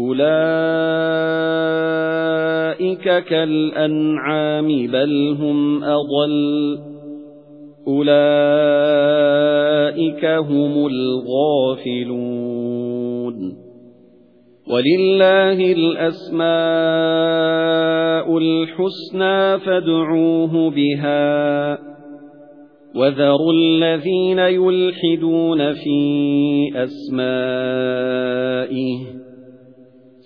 أُولَئِكَ كَالْأَنْعَامِ بَلْ هُمْ أَضَلُّ أُولَئِكَ هُمُ الْغَافِلُونَ وَلِلَّهِ الْأَسْمَاءُ الْحُسْنَى فَادْعُوهُ بِهَا وَذَرُوا الَّذِينَ يُلْحِدُونَ فِي أَسْمَائِهِ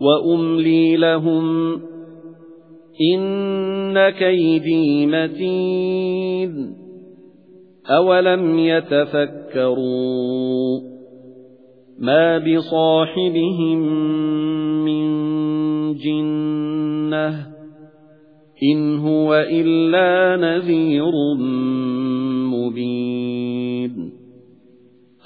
وَأُمْلِي لَهُمْ إِنَّ كَيْدِي مَتِينٌ أَوَلَمْ يَتَفَكَّرُوا مَا بِصَاحِبِهِمْ مِنْ جِنَّةٍ إِنْ هُوَ إِلَّا نَذِيرٌ مُبِينٌ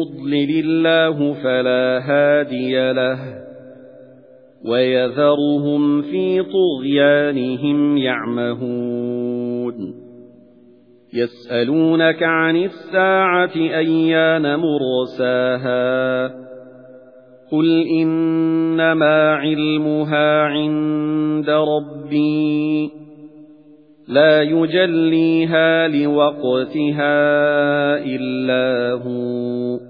يُضْلِلِ اللَّهُ فَلَا هَادِيَ لَهُ وَيَذَرُهُمْ فِي طُغْيَانِهِمْ يَعْمَهُونَ يَسْأَلُونَكَ عَنِ السَّاعَةِ أَيَّانَ مُرْسَاهَا قُلْ إِنَّمَا عِلْمُهَا عِندَ رَبِّي لا يجليها لوقتها إلا هو